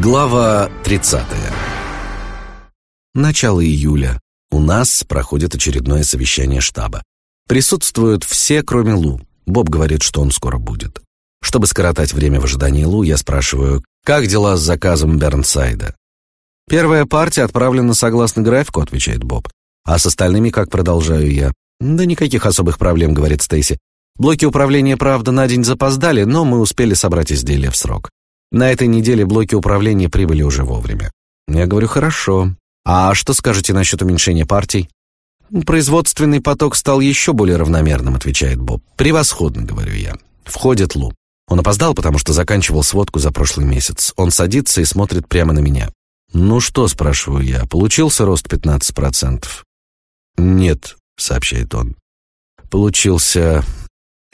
Глава 30. Начало июля. У нас проходит очередное совещание штаба. Присутствуют все, кроме Лу. Боб говорит, что он скоро будет. Чтобы скоротать время в ожидании Лу, я спрашиваю, как дела с заказом Бернсайда? Первая партия отправлена согласно графику, отвечает Боб. А с остальными как продолжаю я? Да никаких особых проблем, говорит Стейси. Блоки управления, правда, на день запоздали, но мы успели собрать изделия в срок. На этой неделе блоки управления прибыли уже вовремя. Я говорю, хорошо. А что скажете насчет уменьшения партий? Производственный поток стал еще более равномерным, отвечает Боб. Превосходно, говорю я. Входит Лу. Он опоздал, потому что заканчивал сводку за прошлый месяц. Он садится и смотрит прямо на меня. «Ну что?» – спрашиваю я. «Получился рост 15%?» «Нет», – сообщает он. «Получился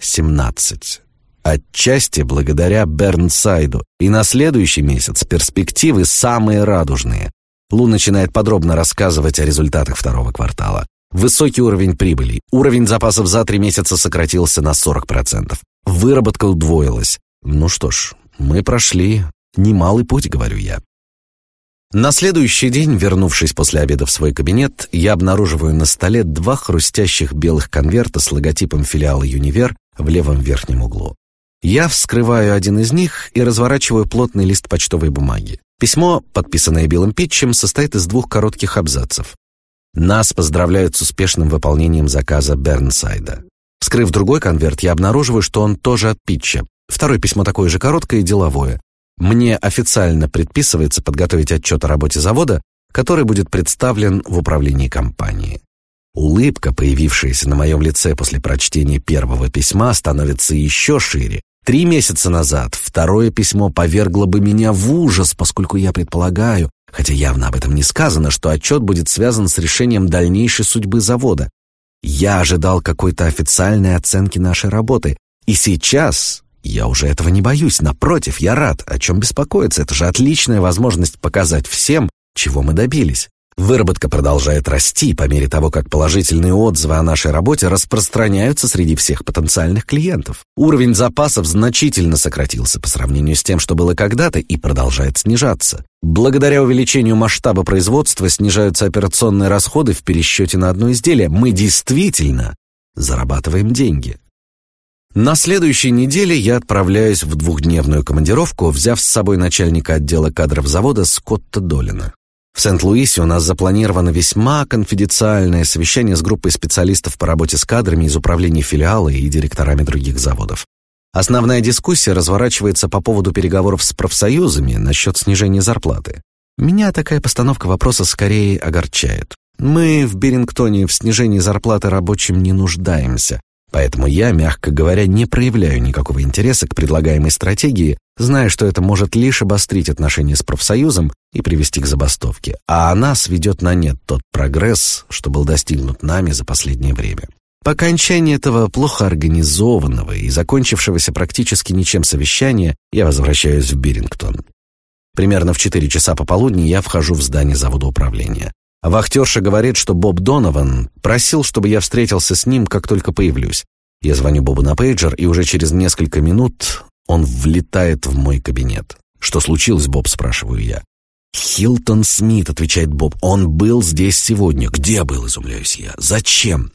17. Отчасти благодаря Бернсайду. И на следующий месяц перспективы самые радужные. Лу начинает подробно рассказывать о результатах второго квартала. Высокий уровень прибыли. Уровень запасов за три месяца сократился на 40%. Выработка удвоилась. Ну что ж, мы прошли немалый путь, говорю я. На следующий день, вернувшись после обеда в свой кабинет, я обнаруживаю на столе два хрустящих белых конверта с логотипом филиала «Юнивер» в левом верхнем углу. Я вскрываю один из них и разворачиваю плотный лист почтовой бумаги. Письмо, подписанное белым питчем, состоит из двух коротких абзацев. Нас поздравляют с успешным выполнением заказа Бернсайда. Вскрыв другой конверт, я обнаруживаю, что он тоже от питча. Второе письмо такое же короткое и деловое. Мне официально предписывается подготовить отчет о работе завода, который будет представлен в управлении компании. Улыбка, появившаяся на моем лице после прочтения первого письма, становится еще шире. Три месяца назад второе письмо повергло бы меня в ужас, поскольку я предполагаю, хотя явно об этом не сказано, что отчет будет связан с решением дальнейшей судьбы завода. Я ожидал какой-то официальной оценки нашей работы, и сейчас я уже этого не боюсь, напротив, я рад. О чем беспокоиться? Это же отличная возможность показать всем, чего мы добились. Выработка продолжает расти по мере того, как положительные отзывы о нашей работе распространяются среди всех потенциальных клиентов. Уровень запасов значительно сократился по сравнению с тем, что было когда-то, и продолжает снижаться. Благодаря увеличению масштаба производства снижаются операционные расходы в пересчете на одно изделие. Мы действительно зарабатываем деньги. На следующей неделе я отправляюсь в двухдневную командировку, взяв с собой начальника отдела кадров завода Скотта Долина. В Сент-Луисе у нас запланировано весьма конфиденциальное совещание с группой специалистов по работе с кадрами из управления филиала и директорами других заводов. Основная дискуссия разворачивается по поводу переговоров с профсоюзами насчет снижения зарплаты. Меня такая постановка вопроса скорее огорчает. Мы в Берингтоне в снижении зарплаты рабочим не нуждаемся, Поэтому я, мягко говоря, не проявляю никакого интереса к предлагаемой стратегии, зная, что это может лишь обострить отношения с профсоюзом и привести к забастовке, а она сведет на нет тот прогресс, что был достигнут нами за последнее время. По окончании этого плохо организованного и закончившегося практически ничем совещания я возвращаюсь в Бирингтон. Примерно в 4 часа пополудни я вхожу в здание завода управления. Вахтерша говорит, что Боб Донован просил, чтобы я встретился с ним, как только появлюсь. Я звоню Бобу на пейджер, и уже через несколько минут он влетает в мой кабинет. «Что случилось, Боб?» – спрашиваю я. «Хилтон Смит», – отвечает Боб. «Он был здесь сегодня». «Где был?» – изумляюсь я. «Зачем?»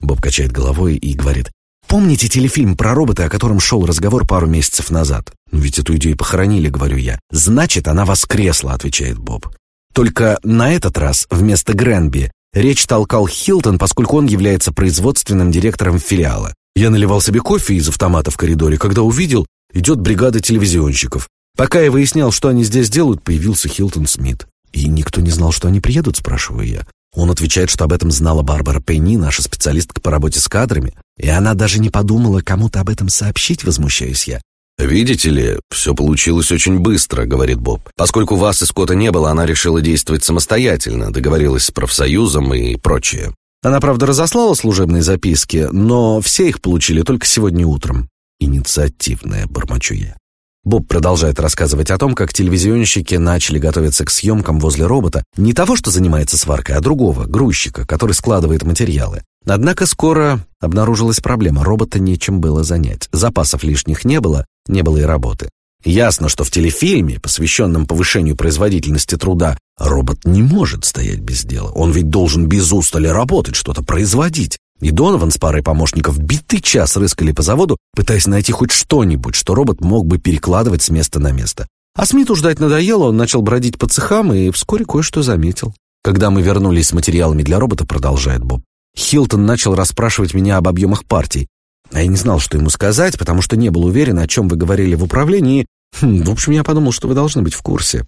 Боб качает головой и говорит. «Помните телефильм про робота, о котором шел разговор пару месяцев назад?» «Ну ведь эту идею похоронили», — говорю я. «Значит, она воскресла», — отвечает Боб. Только на этот раз вместо Гренби речь толкал Хилтон, поскольку он является производственным директором филиала. Я наливал себе кофе из автомата в коридоре, когда увидел, идет бригада телевизионщиков. Пока я выяснял, что они здесь делают, появился Хилтон Смит. И никто не знал, что они приедут, спрашиваю я. Он отвечает, что об этом знала Барбара Пенни, наша специалистка по работе с кадрами, и она даже не подумала кому-то об этом сообщить, возмущаюсь я. «Видите ли, все получилось очень быстро», — говорит Боб. «Поскольку вас и Скотта не было, она решила действовать самостоятельно, договорилась с профсоюзом и прочее». Она, правда, разослала служебные записки, но все их получили только сегодня утром. Инициативная, бормочу я. Боб продолжает рассказывать о том, как телевизионщики начали готовиться к съемкам возле робота, не того, что занимается сваркой, а другого, грузчика, который складывает материалы. Однако скоро обнаружилась проблема, робота нечем было занять. Запасов лишних не было, не было и работы. Ясно, что в телефильме, посвященном повышению производительности труда, робот не может стоять без дела. Он ведь должен без устали работать, что-то производить. И Донован с парой помощников битый час рыскали по заводу, пытаясь найти хоть что-нибудь, что робот мог бы перекладывать с места на место. А Смиту ждать надоело, он начал бродить по цехам и вскоре кое-что заметил. Когда мы вернулись с материалами для робота, продолжает Боб, Хилтон начал расспрашивать меня об объемах партий. А я не знал, что ему сказать, потому что не был уверен, о чем вы говорили в управлении. Хм, в общем, я подумал, что вы должны быть в курсе.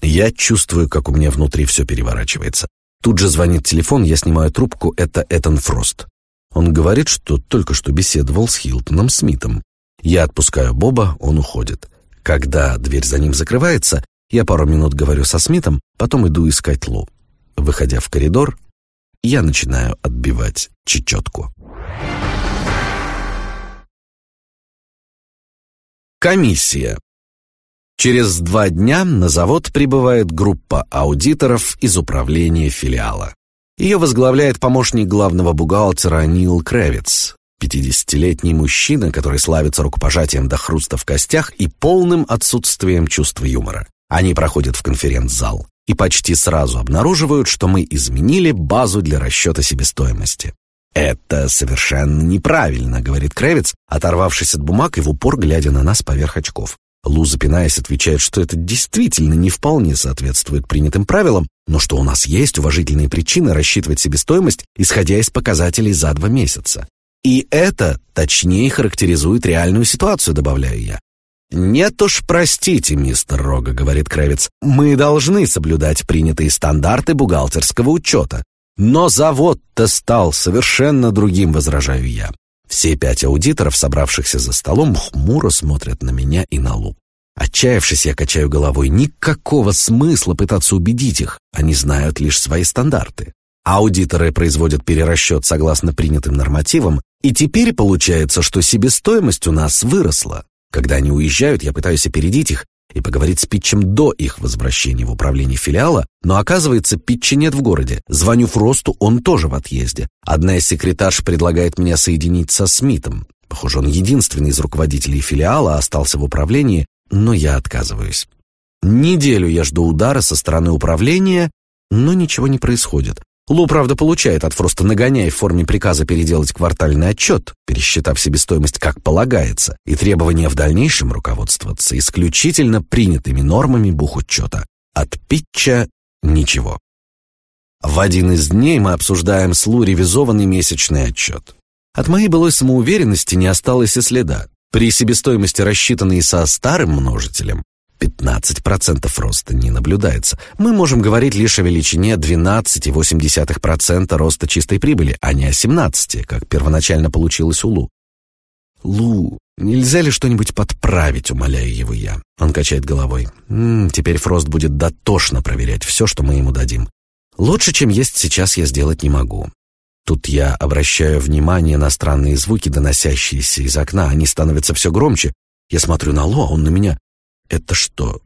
Я чувствую, как у меня внутри все переворачивается. Тут же звонит телефон, я снимаю трубку, это Этан Фрост. Он говорит, что только что беседовал с Хилтоном Смитом. Я отпускаю Боба, он уходит. Когда дверь за ним закрывается, я пару минут говорю со Смитом, потом иду искать Лу. Выходя в коридор, я начинаю отбивать чечетку. Комиссия. Через два дня на завод прибывает группа аудиторов из управления филиала. Ее возглавляет помощник главного бухгалтера Нил Кравец, 50-летний мужчина, который славится рукопожатием до хруста в костях и полным отсутствием чувства юмора. Они проходят в конференц-зал и почти сразу обнаруживают, что мы изменили базу для расчета себестоимости. «Это совершенно неправильно», — говорит Кравец, оторвавшись от бумаг и в упор глядя на нас поверх очков. Лу, запинаясь, отвечает, что это действительно не вполне соответствует принятым правилам, но что у нас есть уважительные причины рассчитывать себестоимость, исходя из показателей за два месяца. И это точнее характеризует реальную ситуацию, добавляю я. «Нет уж, простите, мистер Рога», — говорит Кравец, «мы должны соблюдать принятые стандарты бухгалтерского учета. Но завод-то стал совершенно другим, возражаю я. Все пять аудиторов, собравшихся за столом, хмуро смотрят на меня и на Лу. Отчаявшись, я качаю головой. Никакого смысла пытаться убедить их. Они знают лишь свои стандарты. Аудиторы производят перерасчет согласно принятым нормативам, и теперь получается, что себестоимость у нас выросла. Когда они уезжают, я пытаюсь опередить их и поговорить с Питчем до их возвращения в управление филиала, но оказывается, Питча нет в городе. Звоню Фросту, он тоже в отъезде. Одна из секретарш предлагает меня соединить со Смитом. Похоже, он единственный из руководителей филиала остался в управлении, но я отказываюсь. Неделю я жду удара со стороны управления, но ничего не происходит. Лу, правда, получает от Фроста нагоняя в форме приказа переделать квартальный отчет, пересчитав себестоимость как полагается, и требования в дальнейшем руководствоваться исключительно принятыми нормами бухучета. От Питча ничего. В один из дней мы обсуждаем с Лу ревизованный месячный отчет. От моей былой самоуверенности не осталось и следа. При себестоимости, рассчитанной со старым множителем, 15% роста не наблюдается. Мы можем говорить лишь о величине 12,8% роста чистой прибыли, а не о 17, как первоначально получилось у Лу. «Лу, нельзя ли что-нибудь подправить?» — умоляю его я. Он качает головой. «М -м, «Теперь Фрост будет дотошно проверять все, что мы ему дадим. Лучше, чем есть сейчас, я сделать не могу». Тут я обращаю внимание на странные звуки, доносящиеся из окна. Они становятся все громче. Я смотрю на Лу, а он на меня. «Это что,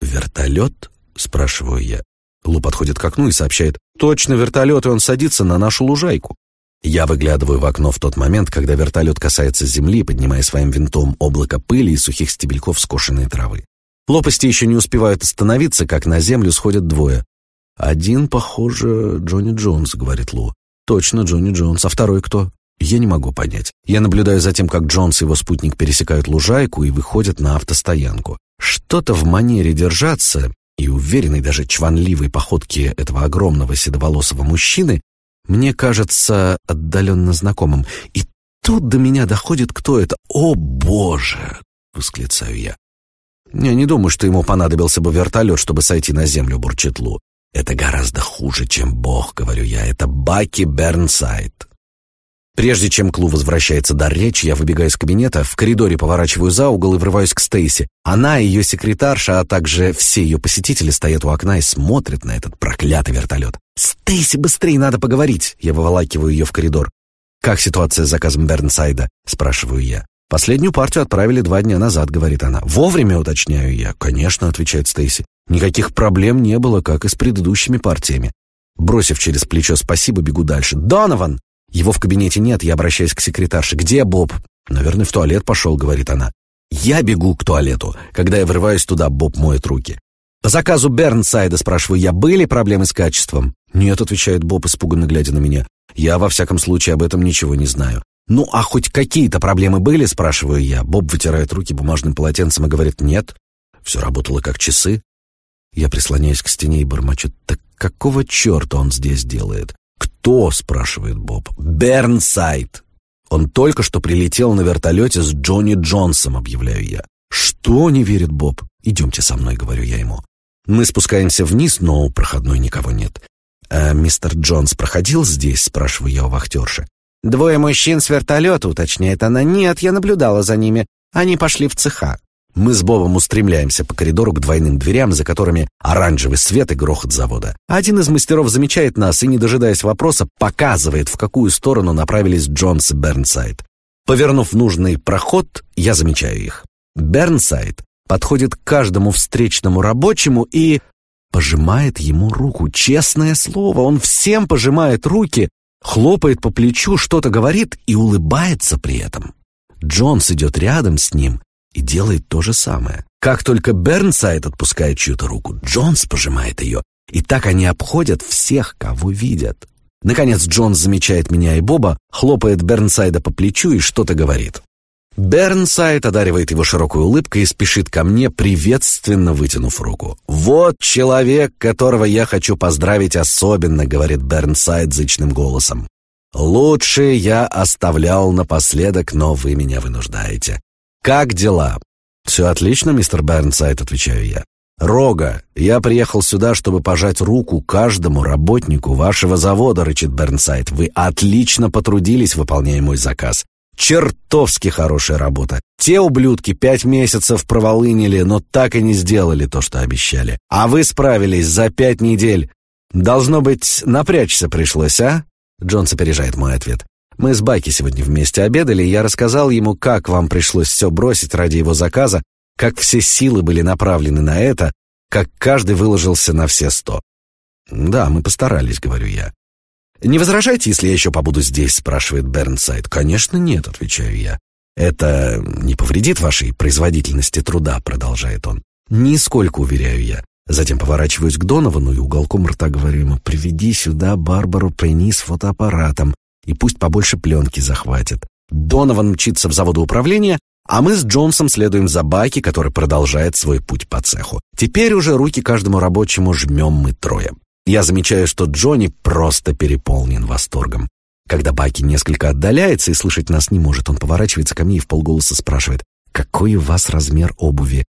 вертолет?» — спрашиваю я. Лу подходит к окну и сообщает. «Точно вертолет, и он садится на нашу лужайку». Я выглядываю в окно в тот момент, когда вертолет касается земли, поднимая своим винтом облако пыли и сухих стебельков скошенной травы. Лопасти еще не успевают остановиться, как на землю сходят двое. «Один, похоже, Джонни Джонс», — говорит Лу. «Точно Джонни Джонс. А второй кто?» Я не могу понять. Я наблюдаю за тем, как Джонс и его спутник пересекают лужайку и выходят на автостоянку. Что-то в манере держаться и уверенной даже чванливой походке этого огромного седоволосого мужчины мне кажется отдаленно знакомым. И тут до меня доходит, кто это. «О, Боже!» — восклицаю я. Я не думаю, что ему понадобился бы вертолет, чтобы сойти на землю, бурчит Лу. Это гораздо хуже, чем Бог, говорю я. Это Баки Бернсайд. Прежде чем Клу возвращается до речи, я выбегаю из кабинета, в коридоре поворачиваю за угол и врываюсь к Стейси. Она и ее секретарша, а также все ее посетители стоят у окна и смотрят на этот проклятый вертолет. «Стейси, быстрее надо поговорить!» Я выволакиваю ее в коридор. «Как ситуация с заказом Бернсайда?» – спрашиваю я. «Последнюю партию отправили два дня назад», — говорит она. «Вовремя, уточняю я». «Конечно», — отвечает Стейси. «Никаких проблем не было, как и с предыдущими партиями». Бросив через плечо «спасибо», бегу дальше. «Донован!» Его в кабинете нет, я обращаюсь к секретарше. «Где Боб?» «Наверное, в туалет пошел», — говорит она. Я бегу к туалету. Когда я врываюсь туда, Боб моет руки. По заказу Бернсайда спрашиваю я, были проблемы с качеством? Нет, отвечает Боб, испуганно глядя на меня. Я во всяком случае об этом ничего не знаю. Ну, а хоть какие-то проблемы были, спрашиваю я. Боб вытирает руки бумажным полотенцем и говорит нет. Все работало как часы. Я прислоняюсь к стене и бормочу. Так какого черта он здесь делает? Кто, спрашивает Боб. Бернсайд. Он только что прилетел на вертолете с Джонни Джонсом, объявляю я. Что, не верит Боб? Идемте со мной, говорю я ему. Мы спускаемся вниз, но у проходной никого нет. «А мистер Джонс проходил здесь?» — спрашиваю я у вахтерши. «Двое мужчин с вертолета», — уточняет она. «Нет, я наблюдала за ними. Они пошли в цеха». Мы с Бобом устремляемся по коридору к двойным дверям, за которыми оранжевый свет и грохот завода. Один из мастеров замечает нас и, не дожидаясь вопроса, показывает, в какую сторону направились Джонс и Бернсайд. Повернув нужный проход, я замечаю их. Бернсайд подходит к каждому встречному рабочему и пожимает ему руку. Честное слово, он всем пожимает руки, хлопает по плечу, что-то говорит и улыбается при этом. Джонс идет рядом с ним и делает то же самое. Как только Бернсайд отпускает чью-то руку, Джонс пожимает ее, и так они обходят всех, кого видят. Наконец Джонс замечает меня и Боба, хлопает Бернсайда по плечу и что-то говорит. Бернсайд одаривает его широкой улыбкой и спешит ко мне, приветственно вытянув руку. «Вот человек, которого я хочу поздравить особенно», — говорит Бернсайд зычным голосом. «Лучше я оставлял напоследок, но вы меня вынуждаете. Как дела?» «Все отлично, мистер Бернсайд», — отвечаю я. «Рога, я приехал сюда, чтобы пожать руку каждому работнику вашего завода», — рычит Бернсайд. «Вы отлично потрудились, выполняя мой заказ. Чертовски хорошая работа. Те ублюдки пять месяцев проволынили, но так и не сделали то, что обещали. А вы справились за пять недель. Должно быть, напрячься пришлось, а?» Джонс опережает мой ответ. «Мы с Байки сегодня вместе обедали, и я рассказал ему, как вам пришлось все бросить ради его заказа, как все силы были направлены на это, как каждый выложился на все сто. «Да, мы постарались», — говорю я. «Не возражайте, если я еще побуду здесь?» — спрашивает Бернсайд. «Конечно нет», — отвечаю я. «Это не повредит вашей производительности труда», — продолжает он. «Нисколько, уверяю я». Затем поворачиваюсь к Доновану и уголком рта говорю ему, «Приведи сюда Барбару Пенни фотоаппаратом, и пусть побольше пленки захватит». Донован мчится в заводоуправление, а мы с Джонсом следуем за Баки, который продолжает свой путь по цеху. Теперь уже руки каждому рабочему жмем мы трое. Я замечаю, что Джонни просто переполнен восторгом. Когда Баки несколько отдаляется и слышать нас не может, он поворачивается ко мне и в полголоса спрашивает, «Какой у вас размер обуви?»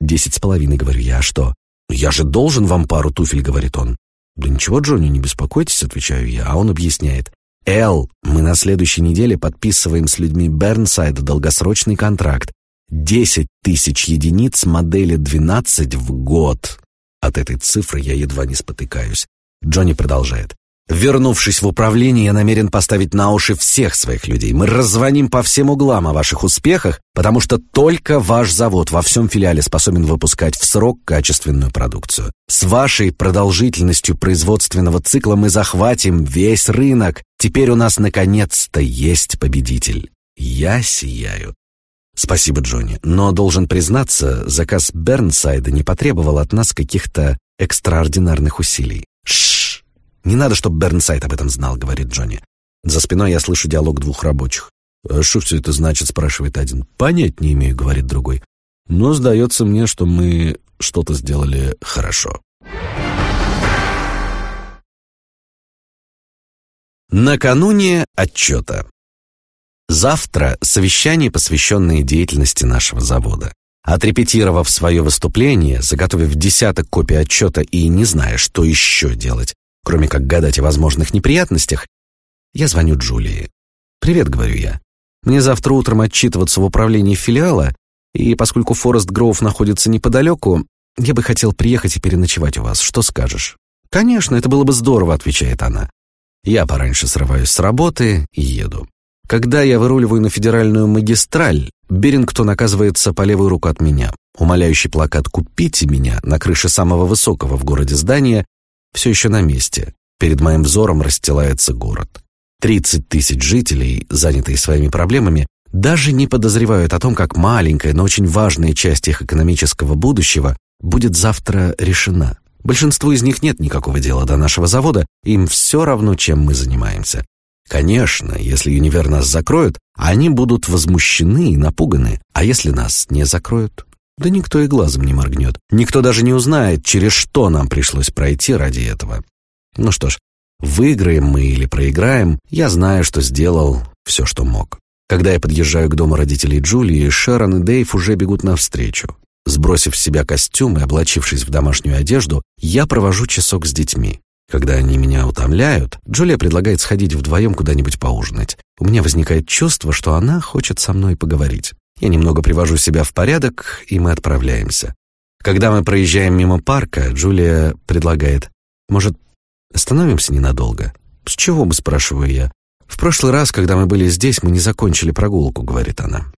«Десять с половиной», — говорю я, «а что?» «Я же должен вам пару туфель», — говорит он. «Да ничего, Джонни, не беспокойтесь», — отвечаю я, а он объясняет. «Эл, мы на следующей неделе подписываем с людьми Бернсайда долгосрочный контракт. Десять тысяч единиц модели 12 в год. От этой цифры я едва не спотыкаюсь. Джонни продолжает. Вернувшись в управление, я намерен поставить на уши всех своих людей. Мы раззвоним по всем углам о ваших успехах, потому что только ваш завод во всем филиале способен выпускать в срок качественную продукцию. С вашей продолжительностью производственного цикла мы захватим весь рынок. Теперь у нас наконец-то есть победитель. Я сияю. «Спасибо, Джонни, но, должен признаться, заказ Бернсайда не потребовал от нас каких-то экстраординарных усилий». «Шшш! Не надо, чтобы Бернсайд об этом знал», — говорит Джонни. За спиной я слышу диалог двух рабочих. «А «Что все это значит?» — спрашивает один. «Понять не имею», — говорит другой. «Но сдается мне, что мы что-то сделали хорошо». Накануне отчета. Завтра совещание, посвященное деятельности нашего завода. Отрепетировав свое выступление, заготовив десяток копий отчета и не зная, что еще делать, кроме как гадать о возможных неприятностях, я звоню Джулии. «Привет», — говорю я. «Мне завтра утром отчитываться в управлении филиала, и поскольку Форест Гроув находится неподалеку, я бы хотел приехать и переночевать у вас. Что скажешь?» «Конечно, это было бы здорово», — отвечает она. Я пораньше срываюсь с работы и еду. Когда я выруливаю на федеральную магистраль, Берингтон оказывается по левую руку от меня. Умоляющий плакат «Купите меня» на крыше самого высокого в городе здания все еще на месте. Перед моим взором расстилается город. 30 тысяч жителей, занятые своими проблемами, даже не подозревают о том, как маленькая, но очень важная часть их экономического будущего будет завтра решена. Большинству из них нет никакого дела до нашего завода, им все равно, чем мы занимаемся. Конечно, если универ нас закроют, они будут возмущены и напуганы, а если нас не закроют? Да никто и глазом не моргнет. Никто даже не узнает, через что нам пришлось пройти ради этого. Ну что ж, выиграем мы или проиграем, я знаю, что сделал все, что мог. Когда я подъезжаю к дому родителей Джулии, Шерон и Дэйв уже бегут навстречу. Сбросив с себя костюм и облачившись в домашнюю одежду, я провожу часок с детьми. Когда они меня утомляют, Джулия предлагает сходить вдвоем куда-нибудь поужинать. У меня возникает чувство, что она хочет со мной поговорить. Я немного привожу себя в порядок, и мы отправляемся. Когда мы проезжаем мимо парка, Джулия предлагает, может, остановимся ненадолго. С чего бы, спрашиваю я. В прошлый раз, когда мы были здесь, мы не закончили прогулку, говорит она.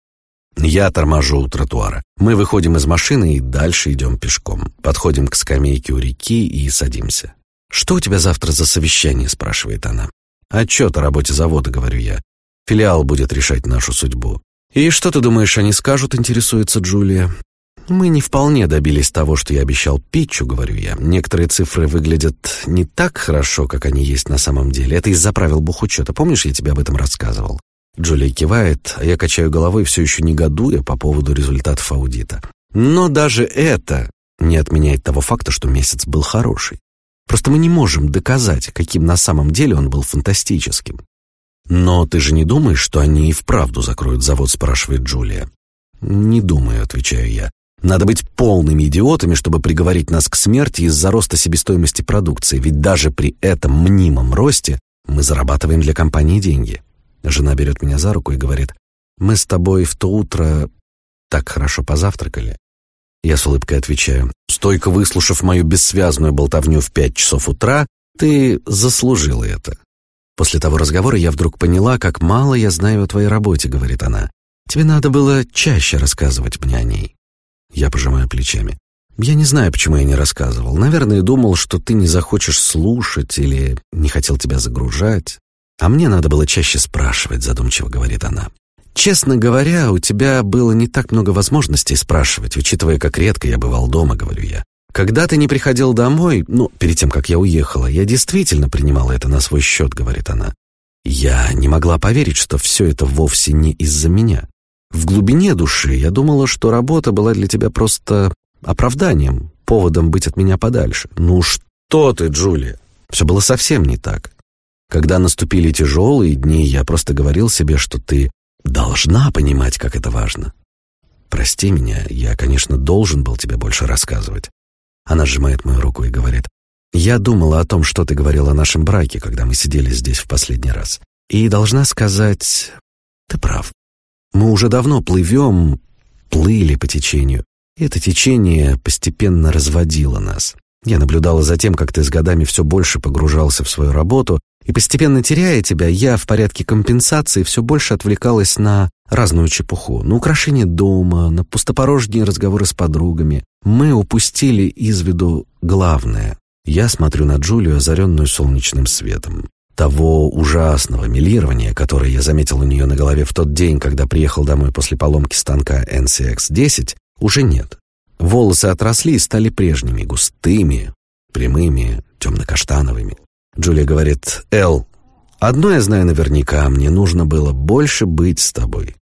Я торможу у тротуара. Мы выходим из машины и дальше идем пешком. Подходим к скамейке у реки и садимся. «Что у тебя завтра за совещание?» – спрашивает она. «Отчет о работе завода», – говорю я. «Филиал будет решать нашу судьбу». «И что ты думаешь, они скажут?» – интересуется Джулия. «Мы не вполне добились того, что я обещал Питчу», — говорю я. «Некоторые цифры выглядят не так хорошо, как они есть на самом деле. Это из-за правил бухучета. Помнишь, я тебе об этом рассказывал?» Джулия кивает, а я качаю головой, все еще негодуя по поводу результатов аудита. Но даже это не отменяет того факта, что месяц был хороший. Просто мы не можем доказать, каким на самом деле он был фантастическим. «Но ты же не думаешь, что они и вправду закроют завод?» – спрашивает Джулия. «Не думаю», – отвечаю я. «Надо быть полными идиотами, чтобы приговорить нас к смерти из-за роста себестоимости продукции, ведь даже при этом мнимом росте мы зарабатываем для компании деньги». Жена берет меня за руку и говорит, «Мы с тобой в то утро так хорошо позавтракали». Я с улыбкой отвечаю, «Стойко выслушав мою бессвязную болтовню в пять часов утра, ты заслужила это». После того разговора я вдруг поняла, как мало я знаю о твоей работе, говорит она. Тебе надо было чаще рассказывать мне о ней. Я пожимаю плечами. Я не знаю, почему я не рассказывал. Наверное, думал, что ты не захочешь слушать или не хотел тебя загружать. «А мне надо было чаще спрашивать», — задумчиво говорит она. «Честно говоря, у тебя было не так много возможностей спрашивать, учитывая, как редко я бывал дома», — говорю я. «Когда ты не приходил домой, ну, перед тем, как я уехала, я действительно принимала это на свой счет», — говорит она. Я не могла поверить, что все это вовсе не из-за меня. В глубине души я думала, что работа была для тебя просто оправданием, поводом быть от меня подальше. «Ну что ты, Джулия?» Все было совсем не так. Когда наступили тяжелые дни, я просто говорил себе, что ты должна понимать, как это важно. Прости меня, я, конечно, должен был тебе больше рассказывать. Она сжимает мою руку и говорит, я думала о том, что ты говорил о нашем браке, когда мы сидели здесь в последний раз. И должна сказать, ты прав. Мы уже давно плывем, плыли по течению. И это течение постепенно разводило нас. Я наблюдала за тем, как ты с годами все больше погружался в свою работу, и постепенно теряя тебя, я в порядке компенсации все больше отвлекалась на разную чепуху, на украшение дома, на пустопорожние разговоры с подругами. Мы упустили из виду главное. Я смотрю на Джулию, озаренную солнечным светом. Того ужасного милирования, которое я заметил у нее на голове в тот день, когда приехал домой после поломки станка NCX-10, уже нет. Волосы отросли и стали прежними, густыми, прямыми, темно-каштановыми. Джулия говорит, «Эл, одно я знаю наверняка, мне нужно было больше быть с тобой.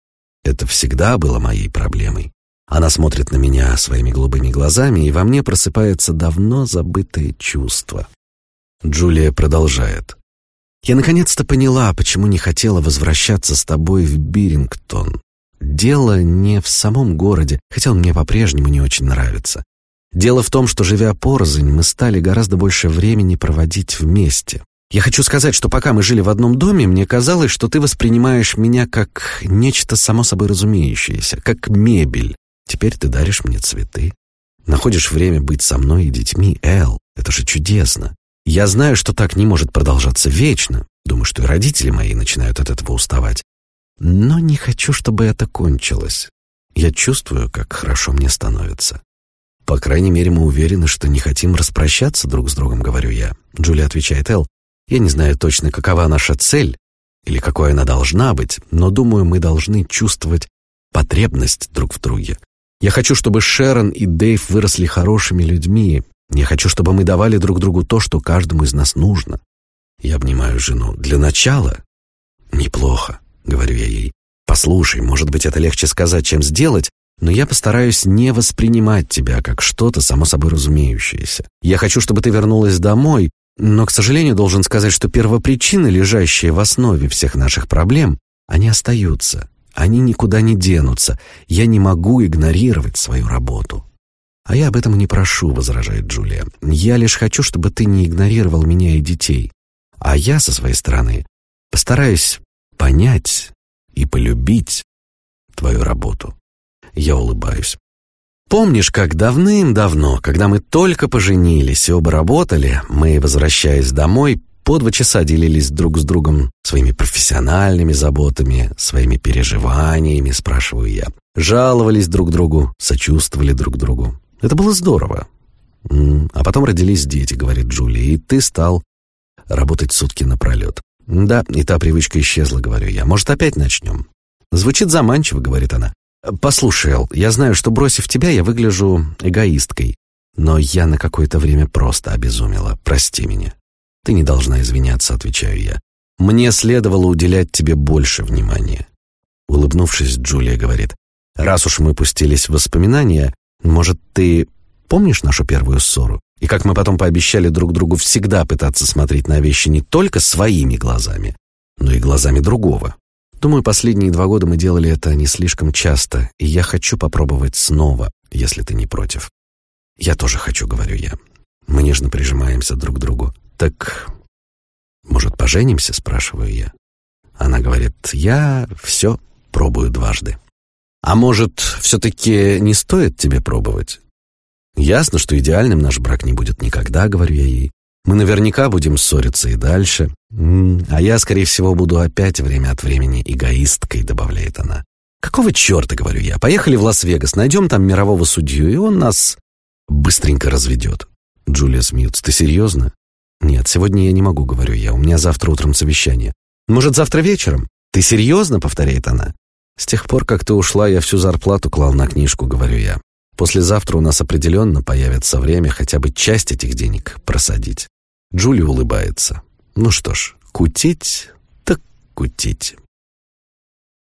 Это всегда было моей проблемой». Она смотрит на меня своими голубыми глазами, и во мне просыпается давно забытое чувство. Джулия продолжает. «Я наконец-то поняла, почему не хотела возвращаться с тобой в Бирингтон. Дело не в самом городе, хотя он мне по-прежнему не очень нравится. Дело в том, что, живя порознь, мы стали гораздо больше времени проводить вместе. Я хочу сказать, что пока мы жили в одном доме, мне казалось, что ты воспринимаешь меня как нечто само собой разумеющееся, как мебель. Теперь ты даришь мне цветы. Находишь время быть со мной и детьми, Эл. Это же чудесно. Я знаю, что так не может продолжаться вечно. Думаю, что и родители мои начинают от этого уставать. Но не хочу, чтобы это кончилось. Я чувствую, как хорошо мне становится. «По крайней мере, мы уверены, что не хотим распрощаться друг с другом», — говорю я. Джулия отвечает, «Эл, я не знаю точно, какова наша цель, или какой она должна быть, но, думаю, мы должны чувствовать потребность друг в друге. Я хочу, чтобы Шерон и Дэйв выросли хорошими людьми. Я хочу, чтобы мы давали друг другу то, что каждому из нас нужно. Я обнимаю жену. Для начала неплохо, говорю я ей. Послушай, может быть, это легче сказать, чем сделать, но я постараюсь не воспринимать тебя как что-то само собой разумеющееся. Я хочу, чтобы ты вернулась домой, но, к сожалению, должен сказать, что первопричины, лежащие в основе всех наших проблем, они остаются. Они никуда не денутся. Я не могу игнорировать свою работу. А я об этом не прошу, возражает Джулия. Я лишь хочу, чтобы ты не игнорировал меня и детей. А я, со своей стороны, постараюсь понять и полюбить твою работу. Я улыбаюсь. Помнишь, как давным-давно, когда мы только поженились и оба работали, мы, возвращаясь домой, по два часа делились друг с другом своими профессиональными заботами, своими переживаниями, спрашиваю я. Жаловались друг другу, сочувствовали друг другу. Это было здорово. А потом родились дети, говорит Джулия, и ты стал работать сутки напролет. Да, и та привычка исчезла, говорю я. Может, опять начнем? Звучит заманчиво, говорит она. «Послушай, я знаю, что, бросив тебя, я выгляжу эгоисткой, но я на какое-то время просто обезумела. Прости меня». «Ты не должна извиняться», — отвечаю я. «Мне следовало уделять тебе больше внимания». Улыбнувшись, Джулия говорит, «Раз уж мы пустились в воспоминания, может, ты помнишь нашу первую ссору? И как мы потом пообещали друг другу всегда пытаться смотреть на вещи не только своими глазами, но и глазами другого?» Думаю, последние два года мы делали это не слишком часто, и я хочу попробовать снова, если ты не против. Я тоже хочу, говорю я. Мы нежно прижимаемся друг к другу. Так, может, поженимся, спрашиваю я. Она говорит, я все пробую дважды. А может, все-таки не стоит тебе пробовать? Ясно, что идеальным наш брак не будет никогда, говорю я ей. Мы наверняка будем ссориться и дальше. А я, скорее всего, буду опять время от времени эгоисткой, добавляет она. Какого черта, говорю я. Поехали в Лас-Вегас, найдем там мирового судью, и он нас быстренько разведет. Джулия смеется. Ты серьезно? Нет, сегодня я не могу, говорю я. У меня завтра утром совещание. Может, завтра вечером? Ты серьезно, повторяет она. С тех пор, как ты ушла, я всю зарплату клал на книжку, говорю я. Послезавтра у нас определенно появится время хотя бы часть этих денег просадить. Джули улыбается. Ну что ж, кутить так кутить.